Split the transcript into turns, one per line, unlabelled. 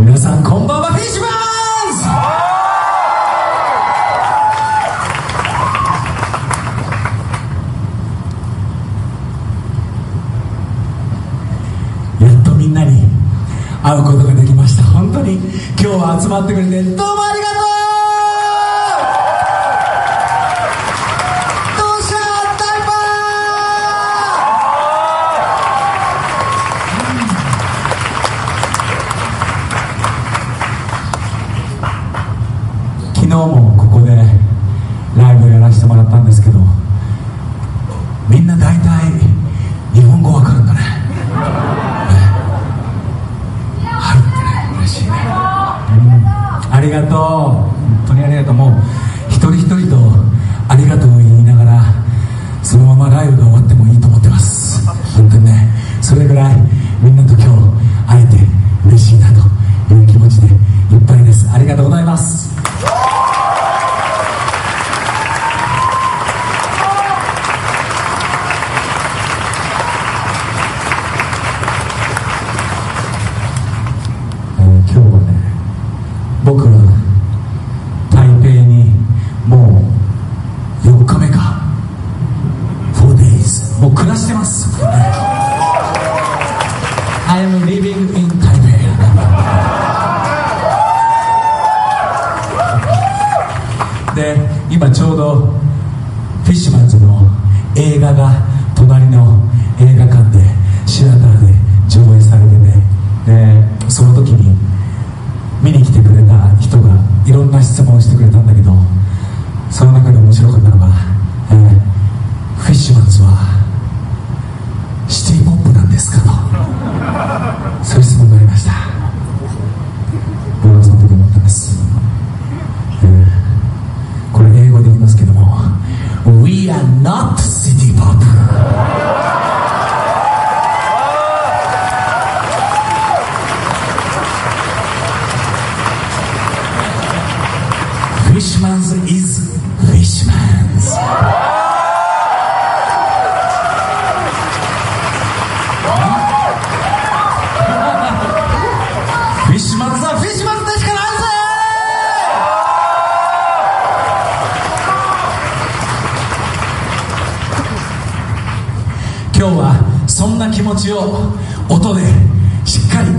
皆さんこんばんはフィッシュマンズやっとみんなに会うことができました。本当に今日は集まってくれてどうもありがとう日もここでライブをやらせてもらったんですけどみんな大体日本語わかるんだね。入ってね嬉しいね、うん、ありがとう。本当にありがとう。もう一人一人とありがとうを言いながらそのままライブが終わってもいいと思ってます。本当にね。それぐらいみんなと今日探してます、I am living in Taipei で今ちょうどフィッシュマンズの映画が隣の映画館でシアフィッシュマンズ is フィッシュマンズフィッシュマンズはフィッシュマンズでしかないぜ今日はそんな気持ちを音でしっかり